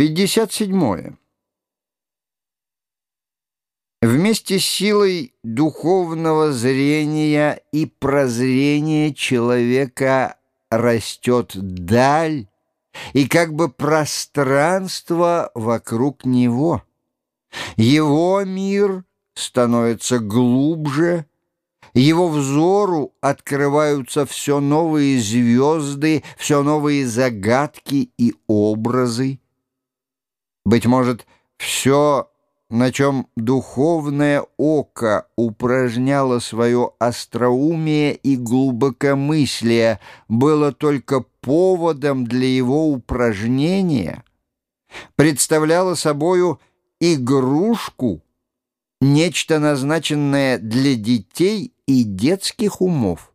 57. Вместе с силой духовного зрения и прозрения человека растет даль и как бы пространство вокруг него. Его мир становится глубже, его взору открываются все новые звезды, все новые загадки и образы. Быть может, все, на чем духовное око упражняло свое остроумие и глубокомыслие, было только поводом для его упражнения, представляло собою игрушку, нечто назначенное для детей и детских умов.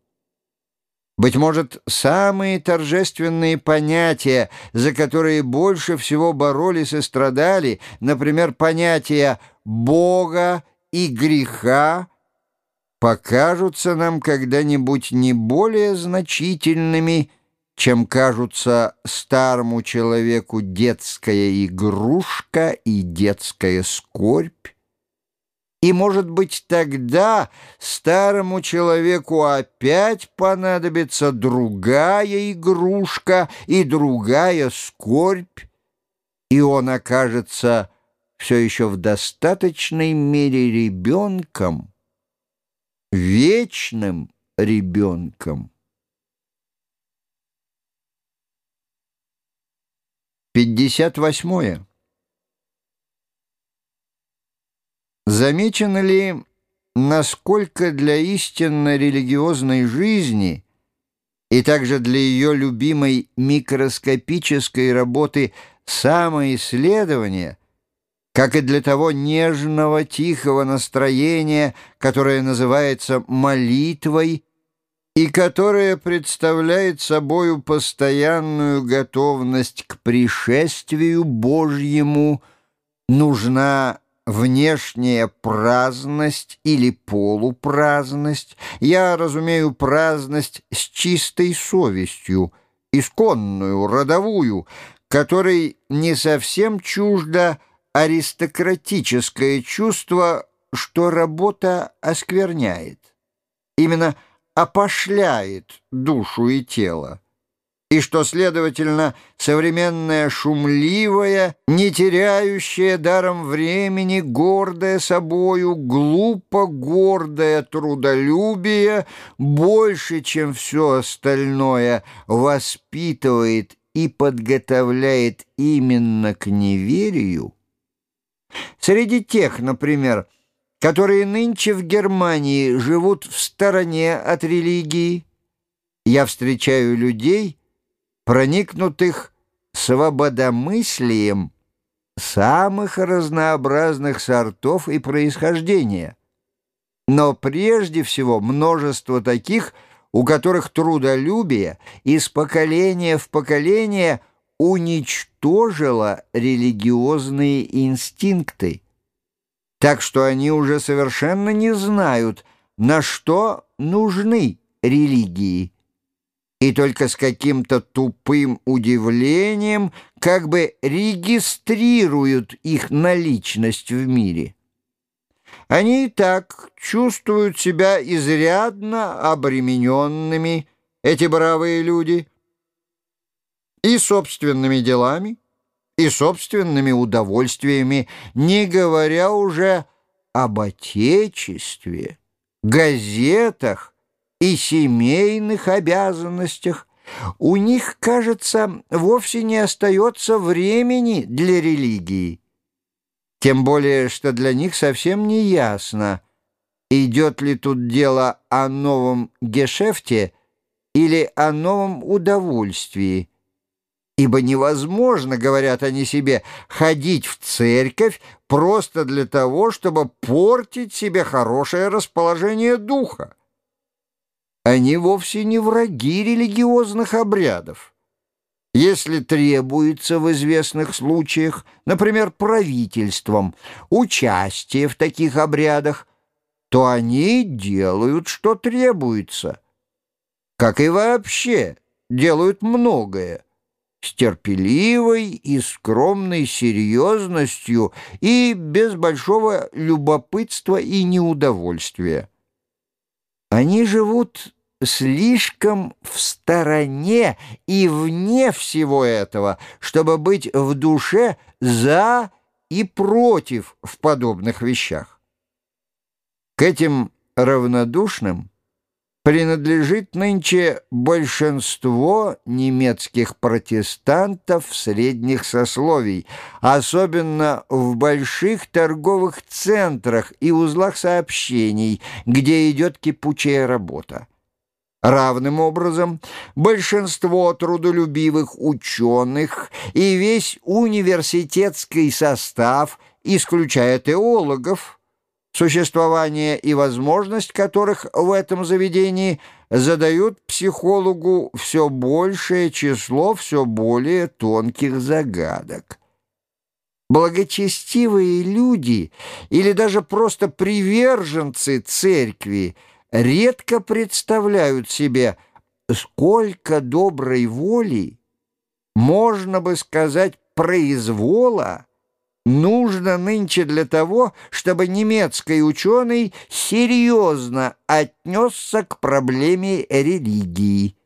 Быть может, самые торжественные понятия, за которые больше всего боролись и страдали, например, понятия Бога и греха, покажутся нам когда-нибудь не более значительными, чем кажутся старому человеку детская игрушка и детская скорбь. И, может быть, тогда старому человеку опять понадобится другая игрушка и другая скорбь, и он окажется все еще в достаточной мере ребенком, вечным ребенком. 58. Замечено ли, насколько для истинно религиозной жизни и также для ее любимой микроскопической работы самоисследования, как и для того нежного, тихого настроения, которое называется молитвой, и которое представляет собою постоянную готовность к пришествию Божьему, нужна внешняя праздность или полупраздность. Я разумею праздность с чистой совестью, исконную, родовую, которой не совсем чуждо аристократическое чувство, что работа оскверняет, именно опошляет душу и тело и что, следовательно, современная шумливая, не теряющая даром времени, гордая собою, глупо гордая трудолюбие больше, чем все остальное, воспитывает и подготовляет именно к неверию, среди тех, например, которые нынче в Германии живут в стороне от религии, я встречаю людей, проникнутых свободомыслием самых разнообразных сортов и происхождения. Но прежде всего множество таких, у которых трудолюбие из поколения в поколение уничтожило религиозные инстинкты, так что они уже совершенно не знают, на что нужны религии и только с каким-то тупым удивлением как бы регистрируют их наличность в мире. Они и так чувствуют себя изрядно обремененными, эти бравые люди, и собственными делами, и собственными удовольствиями, не говоря уже об отечестве, газетах, и семейных обязанностях, у них, кажется, вовсе не остается времени для религии. Тем более, что для них совсем не ясно, идет ли тут дело о новом гешефте или о новом удовольствии. Ибо невозможно, говорят они себе, ходить в церковь просто для того, чтобы портить себе хорошее расположение духа. Они вовсе не враги религиозных обрядов. Если требуется в известных случаях, например, правительством, участие в таких обрядах, то они делают, что требуется. Как и вообще, делают многое. с терпеливой и скромной серьезностью и без большого любопытства и неудовольствия. Они живут слишком в стороне и вне всего этого, чтобы быть в душе за и против в подобных вещах. К этим равнодушным принадлежит нынче большинство немецких протестантов средних сословий, особенно в больших торговых центрах и узлах сообщений, где идет кипучая работа. Равным образом, большинство трудолюбивых ученых и весь университетский состав, исключая теологов, существование и возможность которых в этом заведении задают психологу все большее число все более тонких загадок. Благочестивые люди или даже просто приверженцы церкви редко представляют себе, сколько доброй воли, можно бы сказать, произвола, нужно нынче для того, чтобы немецкий ученый серьезно отнесся к проблеме религии.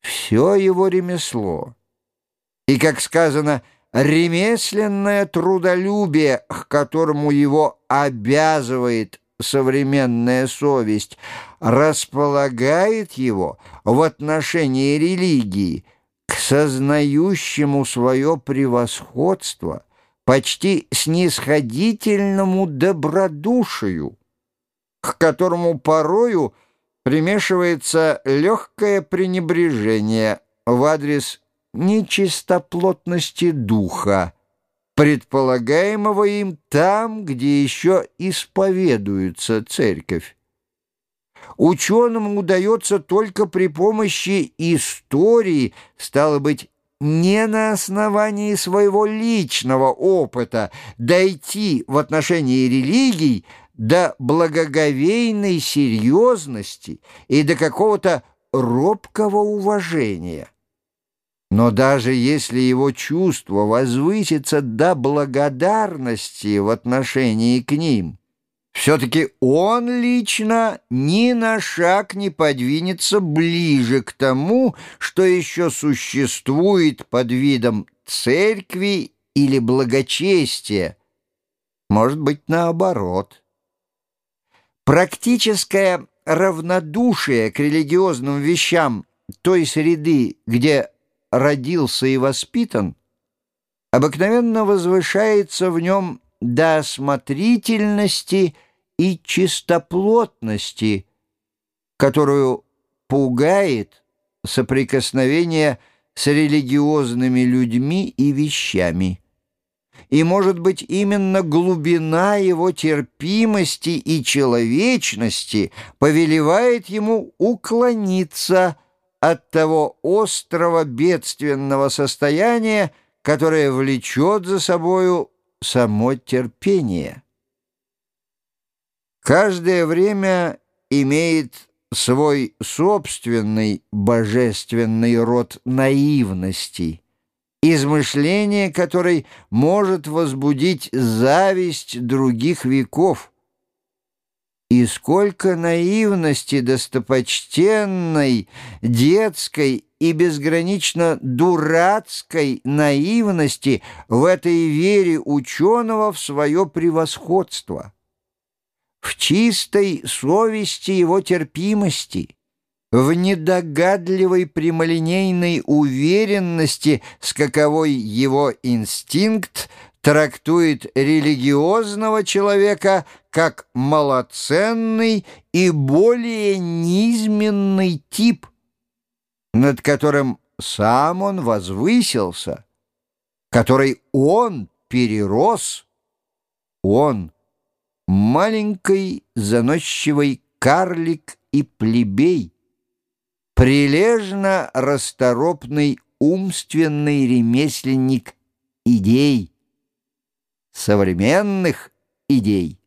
Все его ремесло. И, как сказано, ремесленное трудолюбие, к которому его обязывает современная совесть, располагает его в отношении религии к сознающему свое превосходство – почти снисходительному добродушию, к которому порою примешивается легкое пренебрежение в адрес нечистоплотности духа, предполагаемого им там, где еще исповедуется церковь. Ученому удается только при помощи истории, стало быть, не на основании своего личного опыта дойти в отношении религий до благоговейной серьезности и до какого-то робкого уважения. Но даже если его чувство возвысится до благодарности в отношении к ним – все-таки он лично ни на шаг не подвинется ближе к тому, что еще существует под видом церкви или благочестия. Может быть, наоборот. Практическое равнодушие к религиозным вещам той среды, где родился и воспитан, обыкновенно возвышается в нем до осмотрительности и чистоплотности, которую пугает соприкосновение с религиозными людьми и вещами. И, может быть, именно глубина его терпимости и человечности повелевает ему уклониться от того острого бедственного состояния, которое влечет за собою само терпение. Каждое время имеет свой собственный божественный род наивности, измышление которой может возбудить зависть других веков. И сколько наивности достопочтенной, детской и безгранично дурацкой наивности в этой вере ученого в свое превосходство, в чистой совести его терпимости, в недогадливой прямолинейной уверенности, с каковой его инстинкт трактует религиозного человека как малоценный и более низменный тип – над которым сам он возвысился, который он перерос, он, маленький заносчивый карлик и плебей, прилежно расторопный умственный ремесленник идей, современных идей.